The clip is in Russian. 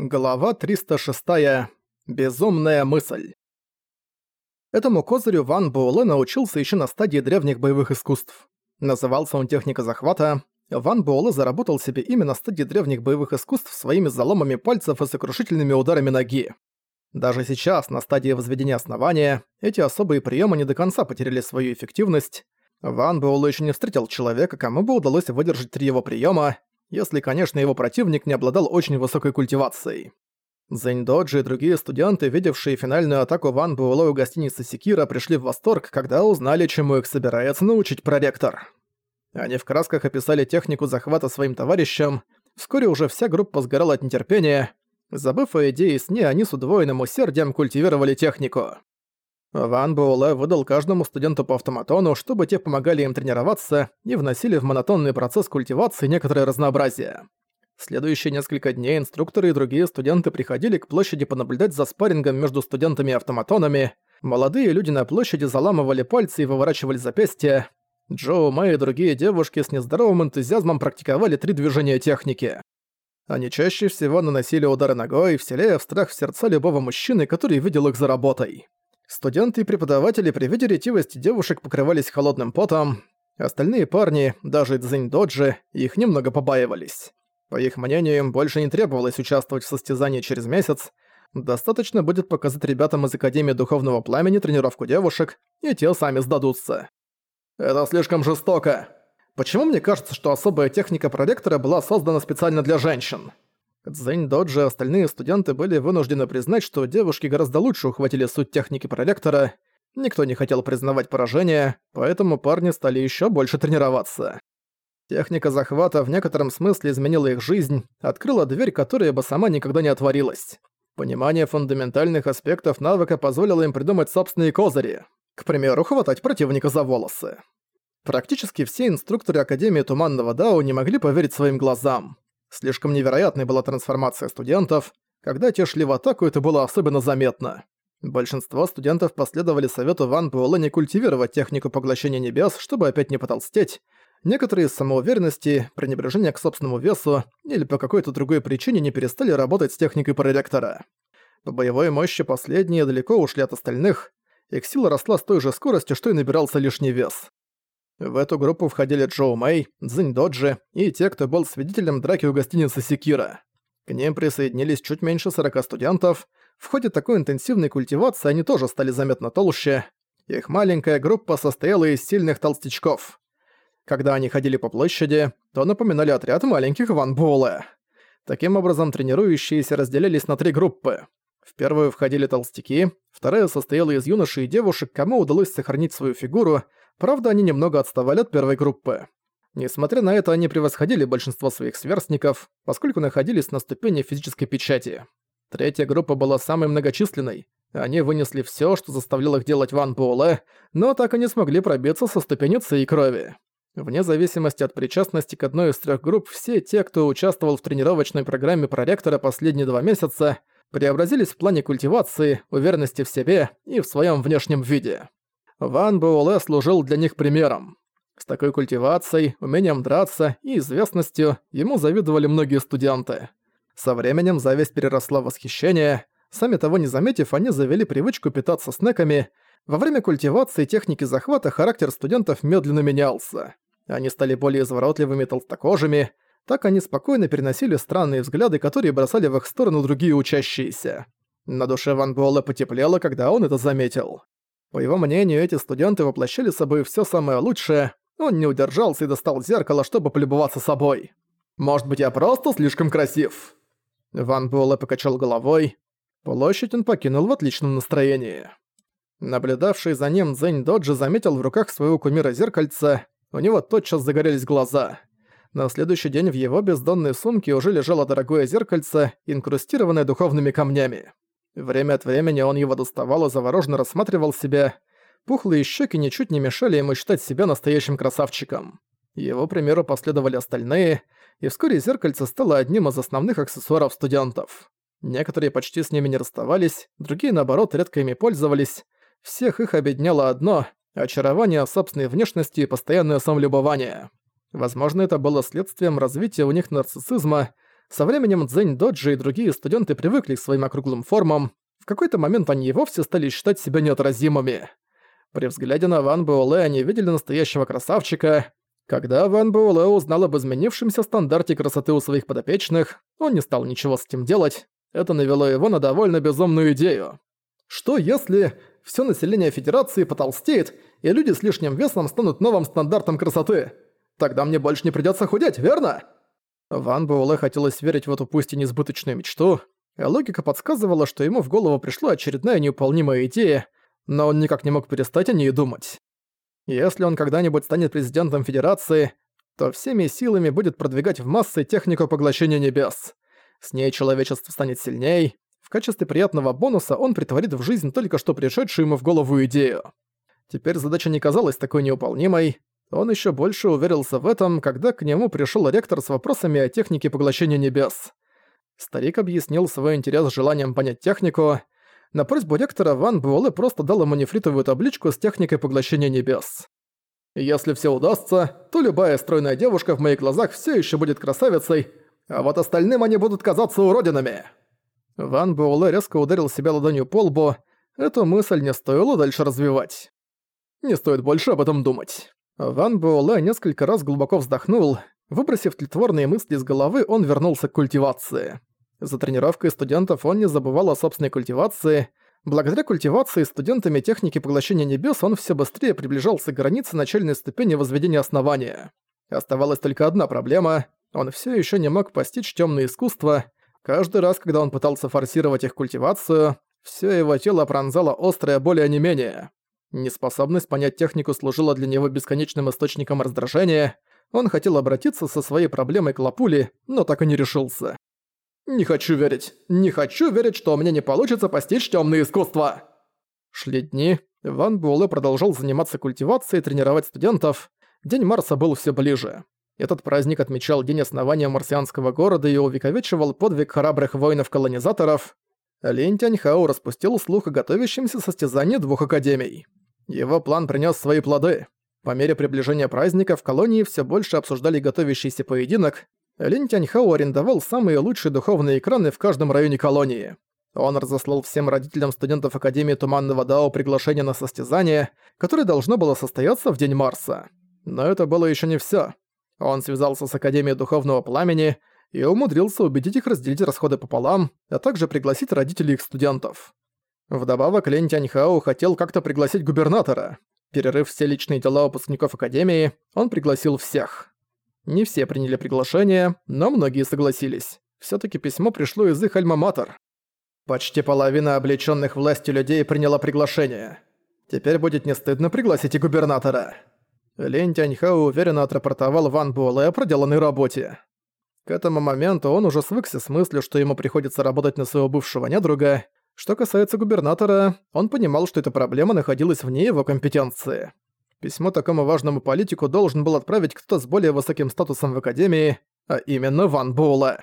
Глава 306. Безумная мысль. Этому козырю Ван Буэлэ научился еще на стадии древних боевых искусств. Назывался он техника захвата. Ван Буэлэ заработал себе имя на стадии древних боевых искусств своими заломами пальцев и сокрушительными ударами ноги. Даже сейчас, на стадии возведения основания, эти особые приемы не до конца потеряли свою эффективность. Ван Буэлэ еще не встретил человека, кому бы удалось выдержать три его приема, если, конечно, его противник не обладал очень высокой культивацией. Зэньдоджи и другие студенты, видевшие финальную атаку Ван Буэлэ у гостиницы Секира, пришли в восторг, когда узнали, чему их собирается научить проректор. Они в красках описали технику захвата своим товарищам, вскоре уже вся группа сгорала от нетерпения. Забыв о идее сне, они с удвоенным усердием культивировали технику. Ван Буэлэ выдал каждому студенту по автоматону, чтобы те помогали им тренироваться и вносили в монотонный процесс культивации некоторое разнообразие. Следующие несколько дней инструкторы и другие студенты приходили к площади понаблюдать за спаррингом между студентами и автоматонами. Молодые люди на площади заламывали пальцы и выворачивали запястья. Джоу, Мэй и другие девушки с нездоровым энтузиазмом практиковали три движения техники. Они чаще всего наносили удары ногой, вселяя в страх в сердца любого мужчины, который видел их за работой. Студенты и преподаватели при виде ретивости девушек покрывались холодным потом. Остальные парни, даже Цзинь Доджи, их немного побаивались. По их мнению, им больше не требовалось участвовать в состязании через месяц. Достаточно будет показать ребятам из Академии Духовного Пламени тренировку девушек, и те сами сдадутся. Это слишком жестоко. Почему мне кажется, что особая техника проректора была создана специально для женщин? Цзэнь Доджи и остальные студенты были вынуждены признать, что девушки гораздо лучше ухватили суть техники проректора. Никто не хотел признавать поражение, поэтому парни стали еще больше тренироваться. Техника захвата в некотором смысле изменила их жизнь, открыла дверь, которая бы сама никогда не отворилась. Понимание фундаментальных аспектов навыка позволило им придумать собственные козыри. К примеру, хватать противника за волосы. Практически все инструкторы Академии Туманного Дао не могли поверить своим глазам. Слишком невероятной была трансформация студентов. Когда те шли в атаку, это было особенно заметно. Большинство студентов последовали совету Ван Буэлэ не культивировать технику поглощения небес, чтобы опять не потолстеть. Некоторые из самоуверенности, пренебрежения к собственному весу или по какой-то другой причине не перестали работать с техникой проректора. По боевой мощи последние далеко ушли от остальных, их сила росла с той же скоростью, что и набирался лишний вес. В эту группу входили Джоу Мэй, Цзинь Доджи и те, кто был свидетелем драки у гостиницы Секира. К ним присоединились чуть меньше 40 студентов. В ходе такой интенсивной культивации они тоже стали заметно толще. Их маленькая группа состояла из сильных толстячков. Когда они ходили по площади, то напоминали отряд маленьких Ван Буэлэ. Таким образом, тренирующиеся разделились на три группы. В первую входили толстяки, вторая состояла из юношей и девушек, кому удалось сохранить свою фигуру, правда, они немного отставали от первой группы. Несмотря на это, они превосходили большинство своих сверстников, поскольку находились на ступени физической печати. Третья группа была самой многочисленной. Они вынесли всё, что заставляло их делать Ван Буэлэ, но так и не смогли пробиться со ступени и крови. Вне зависимости от причастности к одной из трёх групп, все те, кто участвовал в тренировочной программе проректора последние два месяца, преобразились в плане культивации, уверенности в себе и в своем внешнем виде. Ван Буэлэ служил для них примером. С такой культивацией, умением драться и известностью ему завидовали многие студенты. Со временем зависть переросла в восхищение. Сами того не заметив, они завели привычку питаться снеками. Во время культивации техники захвата характер студентов медленно менялся. Они стали более изворотливыми толстокожими, так они спокойно переносили странные взгляды, которые бросали в их сторону другие учащиеся. На душе Ван Буэлла потеплело, когда он это заметил. По его мнению, эти студенты воплощали собой все самое лучшее, он не удержался и достал зеркало, чтобы полюбоваться собой. «Может быть, я просто слишком красив?» Ван Буэлэ покачал головой. Площадь он покинул в отличном настроении. Наблюдавший за ним Зэнь Доджи заметил в руках своего кумира зеркальце, у него тотчас загорелись глаза. На следующий день в его бездонной сумке уже лежало дорогое зеркальце, инкрустированное духовными камнями. Время от времени он его доставал и завороженно рассматривал себя. Пухлые щеки ничуть не мешали ему считать себя настоящим красавчиком. Его примеру последовали остальные, и вскоре зеркальце стало одним из основных аксессуаров студентов. Некоторые почти с ними не расставались, другие, наоборот, редко ими пользовались. Всех их объединяло одно — очарование собственной внешности и постоянное самолюбование. Возможно, это было следствием развития у них нарциссизма, Со временем Цзэнь Доджи и другие студенты привыкли к своим округлым формам, в какой-то момент они и вовсе стали считать себя неотразимыми. При взгляде на Ван Буэлэ они видели настоящего красавчика. Когда Ван Буэлэ узнал об изменившемся стандарте красоты у своих подопечных, он не стал ничего с этим делать. Это навело его на довольно безумную идею. Что если все население Федерации потолстеет, и люди с лишним весом станут новым стандартом красоты? Тогда мне больше не придётся худеть, верно? Ван Буэлэ хотелось верить в эту пусть и несбыточную мечту, логика подсказывала, что ему в голову пришла очередная неуполнимая идея, но он никак не мог перестать о ней думать. Если он когда-нибудь станет президентом Федерации, то всеми силами будет продвигать в массы технику поглощения небес. С ней человечество станет сильней. В качестве приятного бонуса он притворит в жизнь только что пришедшую ему в голову идею. Теперь задача не казалась такой неуполнимой. Он еще больше уверился в этом, когда к нему пришел ректор с вопросами о технике поглощения небес. Старик объяснил свой интерес желанием понять технику. На просьбу ректора Ван Буэлэ просто дал ему нефритовую табличку с техникой поглощения небес. Если все удастся, то любая стройная девушка в моих глазах все еще будет красавицей, а вот остальным они будут казаться уродинами. Ван Буэлэ резко ударил себя ладонью по лбу. Эту мысль не стоило дальше развивать. Не стоит больше об этом думать. Ван Буэлэ несколько раз глубоко вздохнул. Выбросив тлетворные мысли из головы, он вернулся к культивации. За тренировкой студентов он не забывал о собственной культивации. Благодаря культивации студентами техники поглощения небес он все быстрее приближался к границе начальной ступени возведения основания. Оставалась только одна проблема. Он все еще не мог постичь темное искусство. Каждый раз, когда он пытался форсировать их культивацию, все его тело пронзало острое боль и онемение. Неспособность понять технику служила для него бесконечным источником раздражения. Он хотел обратиться со своей проблемой к Лапуле, но так и не решился. «Не хочу верить. Не хочу верить, что у меня не получится постичь темные искусства!» Шли дни. Ван Буэлэ продолжал заниматься культивацией и тренировать студентов. День Марса был все ближе. Этот праздник отмечал день основания марсианского города и увековечивал подвиг храбрых воинов-колонизаторов. Линь Тяньхао распустил слух о готовящемся состязании двух академий. Его план принес свои плоды. По мере приближения праздника в колонии все больше обсуждали готовящийся поединок. Линь Тяньхао арендовал самые лучшие духовные экраны в каждом районе колонии. Он разослал всем родителям студентов Академии Туманного Дао приглашение на состязание, которое должно было состояться в День Марса. Но это было еще не все. Он связался с Академией Духовного Пламени и умудрился убедить их разделить расходы пополам, а также пригласить родителей их студентов. Вдобавок, Лень Тяньхао хотел как-то пригласить губернатора. Перерыв все личные дела выпускников Академии, он пригласил всех. Не все приняли приглашение, но многие согласились. все таки письмо пришло из их альма-матер. Почти половина облечённых властью людей приняла приглашение. Теперь будет не стыдно пригласить и губернатора. Лень Тяньхао уверенно отрапортовал Ван Буэлэ о проделанной работе. К этому моменту он уже свыкся с мыслью, что ему приходится работать на своего бывшего недруга, что касается губернатора, он понимал, что эта проблема находилась вне его компетенции. Письмо такому важному политику должен был отправить кто-то с более высоким статусом в Академии, а именно Ван Буэлэ.